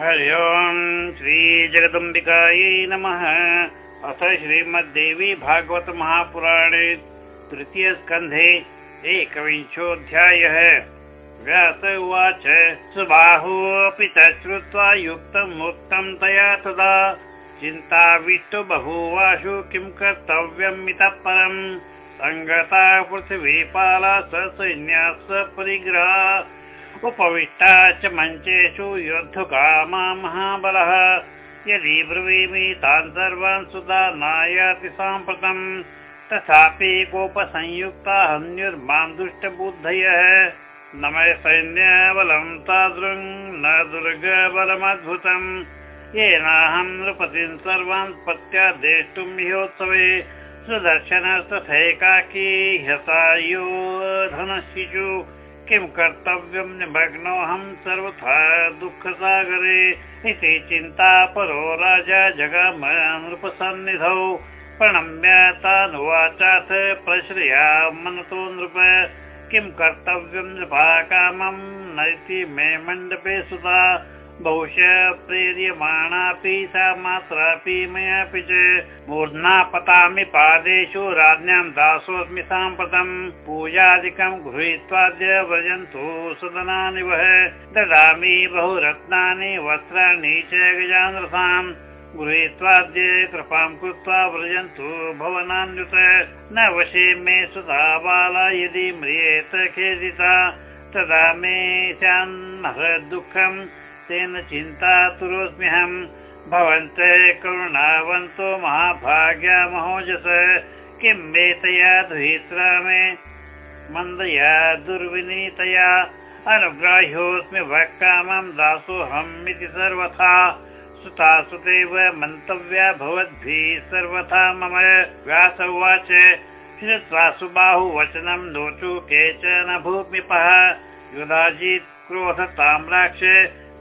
हरि ओम् श्रीजगदम्बिकायै नमः। अथ श्रीमद्देवी भागवत महापुराणे तृतीयस्कन्धे एकविंशोऽध्यायः। व्यास उवाच सुबाहोऽपि तच्छ्रुत्वा युक्तम् उक्तं तया तदा। चिन्ताविष्टो बहुवाशु किं कर्तव्यम् इतः परम्। सङ्गता पृथिवीपाला ससैन्या सपरिग्रहा उपविष्टा च मञ्चेषु योद्धुकामा महाबलः। यदि ब्रवीमि तान् सर्वान् सुधा नायाति साम्प्रतम् तथापि कोपसंयुक्ता हन्युर्मां दुष्टबुद्धयः। न मे सैन्यबलं तादृङ् न दुर्गबलमद्भुतम्। येनाहं नृपतिं सर्वान् प्रत्यादेष्टुं ह्योत्सवे सुदर्शनस्तथैकाकी ह्यसायो धनशिशु किं कर्तव्यं निमग्नोऽहं सर्वथा दुःखसागरे? इति चिन्ता परो राजा जगाम नृपसन्निधौ प्रणम्य तानुवाचाथ प्रश्रया मनतो नृप। किं कर्तव्यं नृपाकामं नैति मे मण्डपे सुता बहुश प्रेर्यमाणापि सा मात्रापि मयापि च मूर्ध्ना पतामि पादेषु राज्ञां दासोऽस्मि साम्प्रतम् पूजादिकं गृहीत्वाद्य व्रजन्तु सदनानि वः। ददामि बहुरत्नानि वस्त्राणि च गजानरसाम् गृहीत्वाद्य कृपां कृत्वा व्रजन्तु भवनान्युत। न वशे मे सुधा बाला यदि म्रियेत खेदिता। तदा मे स्यान्महद्दुःखम् तेन चिन्तातुरोऽस्म्यहम् भवन्त करुणावन्तो महाभाग्या महोजस। किं एतया दुहित्रा मे मन्दया दुर्विनीतया। अनुग्राह्योऽस्मि भक्कामं दासोऽहम् इति सर्वथा। सुता सुतेव मन्तव्या भवद्भिः सर्वथा मम व्यास उवाच श्रुत्वा सुबाहुवचनं नोचु केचन भूमिपः। युधाजित् क्रोधतां राक्ष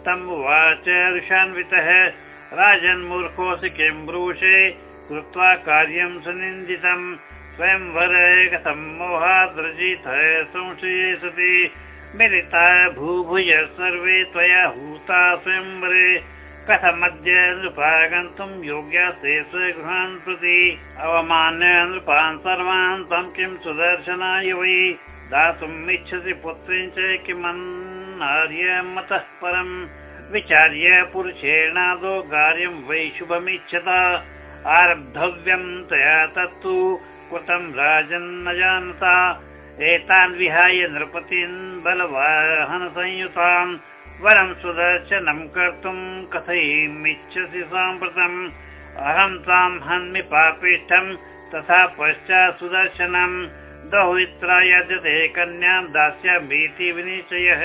तम् उवाच ऋषान्वितः। राजन्मूर्खोऽसि किं ब्रूषे? कृत्वा कार्यं सुनिन्दितम्। स्वयंवर कथं मोहाद्रजित संशये सति। मिलिता भूभुज सर्वे त्वया हूता स्वयंवरे। कथमद्य नृपा गन्तुं योग्यास्ते स्वगृहान् प्रति। अवमान्य नृपान् सर्वान् तं किं सुदर्शनाय वै। दातुम् इच्छसि पुत्रीं च किमन्नार्यमतः परम्। विचार्य पुरुषेणादो कार्यं वै शुभमिच्छता। आरब्धव्यं तया तत्तु कृतं राजन्न जानता। एतान् विहाय नृपतीन् बलवाहन संयुतान् वरं सुदर्शनं कर्तुं कथयिमिच्छसि साम्प्रतम्। अहं तां हन्मि पापिष्ठं तथा पश्चात् सुदर्शनम् दौहित्रा यजते कन्यां दास्यामीति विनिश्चयः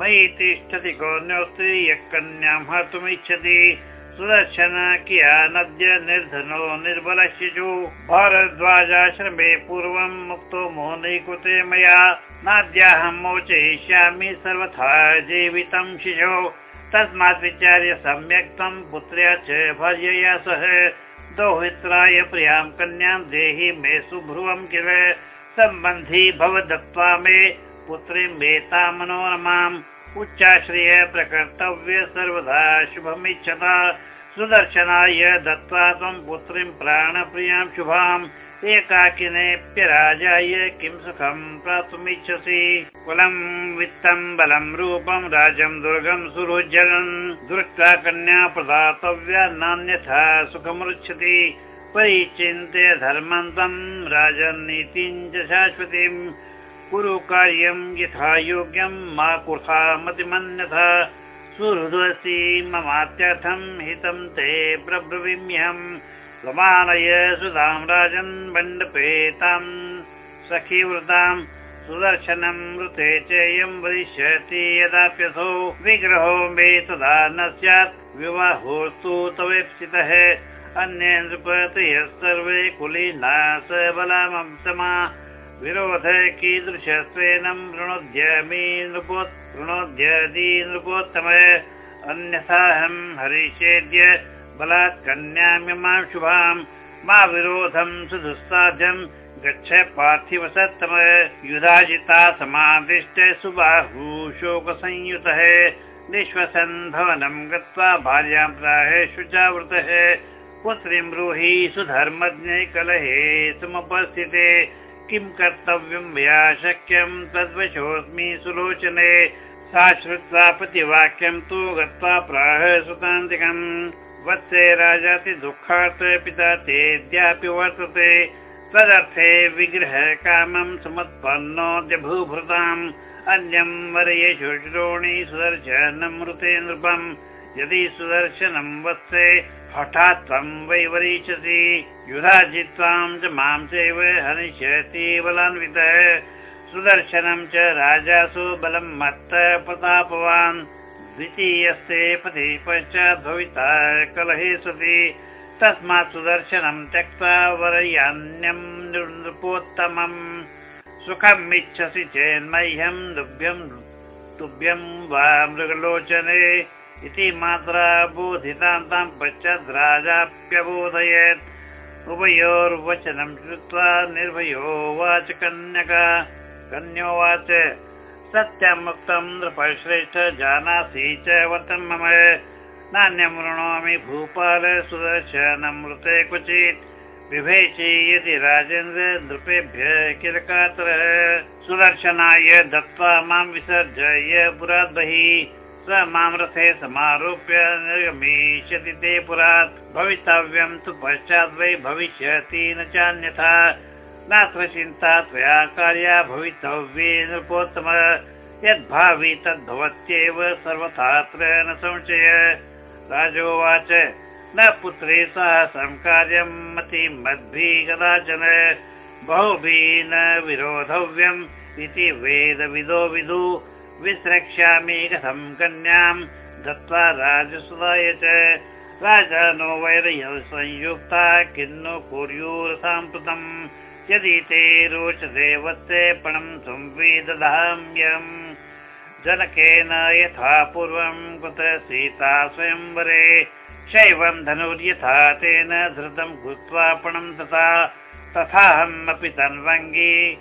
मयि तिष्ठति कोऽन्योऽस्ति यः कन्यां हर्तुमिच्छति। सुदर्शन कियानद्य निर्धनो निर्बलशिशु। भारद्वाजाश्रमे पूर्वं मुक्तो मोहनीकृते मया। नाद्याहं मोचयिष्यामि सर्वथा जीवितं शिशो। तस्मात् विचार्य सम्यक् तं पुत्र्या च भार्यया सह। दौहित्राय प्रियाँ कन्यां देहि मे सुभ्रुवं किल। सम्बन्धी भव दत्त्वा मे पुत्रीं वेता मनोरमाम् उच्चाश्रय प्रकर्तव्य सर्वदा शुभमिच्छता। सुदर्शनाय दत्त्वा त्वं पुत्रीं प्राणप्रियां शुभाम्। एकाकिनेऽप्यराजाय किं सुखं प्राप्तुमिच्छसि। कुलं वित्तं बलं रूपं राजं दुर्गं सुरुज्जलन्। दृष्ट्वा कन्या प्रदातव्या नान्यथा सुखमृच्छति परिचिन्त्य धर्मन्तं राजनीतिं च शाश्वतीम् कुरु कार्यं यथा योग्यं मा कुथा मतिमन्यथा। सुहृदसि ममात्यर्थं हितं ते प्रब्रवीम्यहम् समानय सुधां राजन् मण्डपे तां सखीवृतां सुदर्शनं मृते चेयं वदिष्यति यदाप्यसौ विग्रहो मे तदा न स्यात्। विवाहोऽस्तु तवेप्सितः अन्ये नृपतयः सर्वे कुलीना स बलामं समा विरोध कीदृशस्वेनं वृणोद्यमी नृपोत् वृणोद्यदि नृपोत्तम अन्यथाहं हरिषेद्य बलात् कन्यामिमां शुभां। मा विरोधं सुदुस्साध्यं गच्छ पार्थिव सत्तम युधाजिता समादिष्ट सुबाहु शोकसंयुतः। निःश्वसन् भवनं गत्वा भार्यां प्राहेषु चावृतः पुत्रीं ब्रूहि सुधर्मज्ञे कलहे समुपस्थिते। किं कर्तव्यं मया शक्यं तद्वशोऽस्मि सुलोचने। सा श्रुत्वा प्रतिवाक्यं तु गत्वा प्राह सुतान्तिकम् वत्से राजाति दुःखात् पिता तेऽद्यापि वर्तते। तदर्थे विग्रह कामं समुत्पन्नोद्य भूभृताम्। अन्यं वरयेषु श्रोणि सुदर्शनमृते नृपम् यदि सुदर्शनं वत्से हठात् त्वं वै जित्वां च मां चैव हनिष्यति बलान्वितः। सुदर्शनं च राजासु बलं मत्त प्रतापवान्। द्वितीयस्ते पति पश्चात् भविता कलहे सति। तस्मात् सुदर्शनं त्यक्त्वा वरयान्यं नृपोत्तमम्। सुखमिच्छसि चेन्मह्यं दुभ्यं तुभ्यं वा मृगलोचने इति मात्रा बोधितां तां पश्चात् राजाप्यबोधयत् उभयोर्वचनं श्रुत्वा निर्भयो वाच कन्यका। कन्योवाच सत्यमुक्तं नृपश्रेष्ठ जानासि च वतं मम। नान्यं वृणोमि भूपाल सुदर्शनमृते क्वचित्। विभेषि यदि राजेन्द्र नृपेभ्य किलकातरः। सुदर्शनाय दत्त्वा मां विसर्जय पुरात् बहिः स मां रथे समारोप्य निर्गमिष्यति ते पुरात्। भवितव्यं तु पश्चात् वै भविष्यति न चान्यथा। नात्र चिन्ता त्वया कार्या भवितव्ये नृपोत्तम यद्भावि तद्भवत्येव सर्वथात्र न संशय। राजोवाच न पुत्रे सह कार्यं मति मद्भिः कदाचन बहुभिः न विरोधव्यम् इति वेदविदो विदु विस्रक्ष्यामि कथं कन्यां दत्त्वा राजसुदाय च। राजानो वैरय संयुक्ता किन्नु कुर्युरसाम्प्रतम्। यदि ते रोचते वत्से पणं संवेदधाम्यम् जनकेन यथा पूर्वं कुत सीता स्वयंवरे। शैवं धनुर्यथा तेन धृतं कृत्वापणं तथा। तथाहमपि तन्वङ्गी।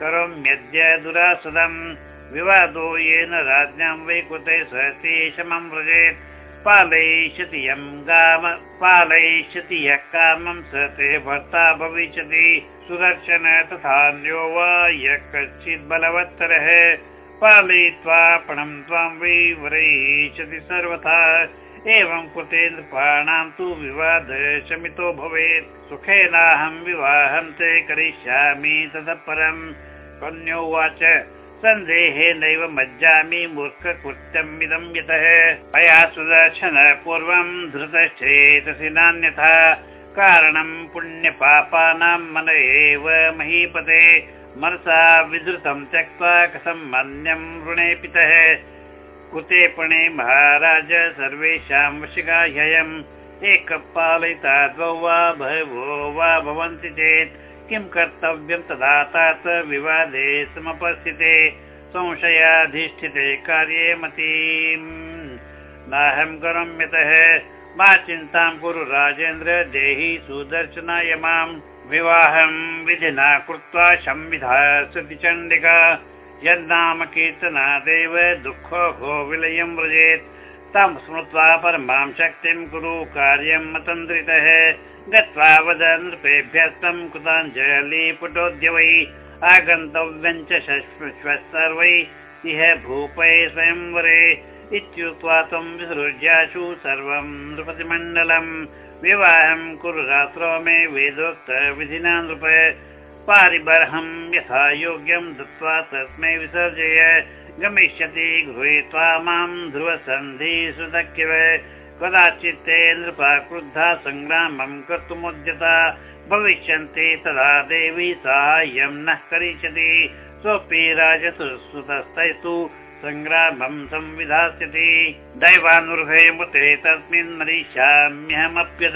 करोम्यद्य दुरासदम् विवादो येन राज्ञां वै कृते सहति शमं व्रजेत् पालयिष्यति यं गाम पालयिष्यति यः कामं स ते भर्ता भविष्यति। सुदर्शन तथान्यो वा यः कश्चित् बलवत्तरः। पालयित्वा पणं त्वां वै वरयिष्यति सर्वथा। एवं कृते नृपाणां तु विवाद शमितो भवेत्। सुखेनाहं विवाहं ते करिष्यामि ततः परं। कन्योवाच सन्देहेनैव मज्जामि मूर्खकृत्यम् इदं यतः। मया सुदर्शन पूर्वं धृतश्चेतसि नान्यथा। कारणं पुण्यपापानां मन एव महीपते। मनसा विधृतं त्यक्त्वा कथं मन्यं वृणे पितः। कुतेपणे महाराज सर्वेषां वशिका ह्ययम् एकपालयिता द्वौ वा भवो वा भवन्ति चेत् किं कर्तव्यं तदा तात विवादे समपस्थिते संशयाधिष्ठिते कार्ये मतीम्। नाहं करोम्यतः मा चिन्तां कुरु राजेन्द्र देहि सुदर्शनाय मां। विवाहं विधिना कृत्वा संविधा चण्डिका। यन्नाम कीर्तनादेव दुःखो विलयं व्रजेत् तं स्मृत्वा परमां शक्तिं कुरु कार्यं मतन्द्रितः। गत्वा वद नृपेभ्यस्तं कृताञ्जलिपुटोद्य वै। आगन्तव्यं च सर्वै। इह भूपै स्वयंवरे। इत्युक्त्वा त्वं विसृज्याशु सर्वं नृपतिमण्डलम्। विवाहं कुरु रात्रौ मे वेदोक्त विधिना नृप। पारिबर्हं यथा योग्यं दत्त्वा तस्मै विसर्जय। गमिष्यति गृहीत्वा मां ध्रुवसन्धि सुदक्यव कदाचित् नृपा क्रुद्धा सङ्ग्रामं कर्तुमुद्यता। भविष्यन्ति तदा देवी साहाय्यं नः करिष्यति। सोऽपि राजसुतस्तैस्तु सङ्ग्रामं संविधास्यति। दैवानुर्भयमुते तस्मिन् मरिष्याम्यहमप्यत।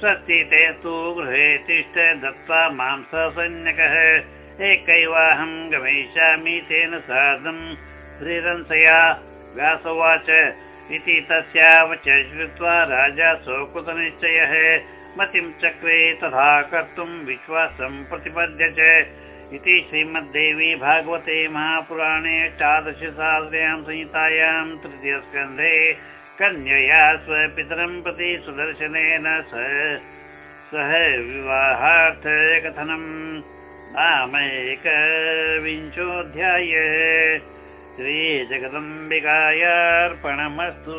स्वस्ति ते तु गृहे तिष्ठ दत्त्वा मां ससैन्यकः एकैवाहं गमिष्यामि तेन सार्धं। श्रीरंसया व्यासोवाच इति राजा सोकृतनिश्चयः मतिं चक्रे तथा कर्तुं विश्वासं प्रतिपद्य च इति श्रीमद्देवी भागवते महापुराणे अष्टादशसहस्र्यां संहितायां तृतीयस्कन्धे कन्यया स्वपितरं प्रति सुदर्शनेन सह विवाहार्थकथनम् नामैकविंशोऽध्याय श्रीजगदम्बिकायार्पणमस्तु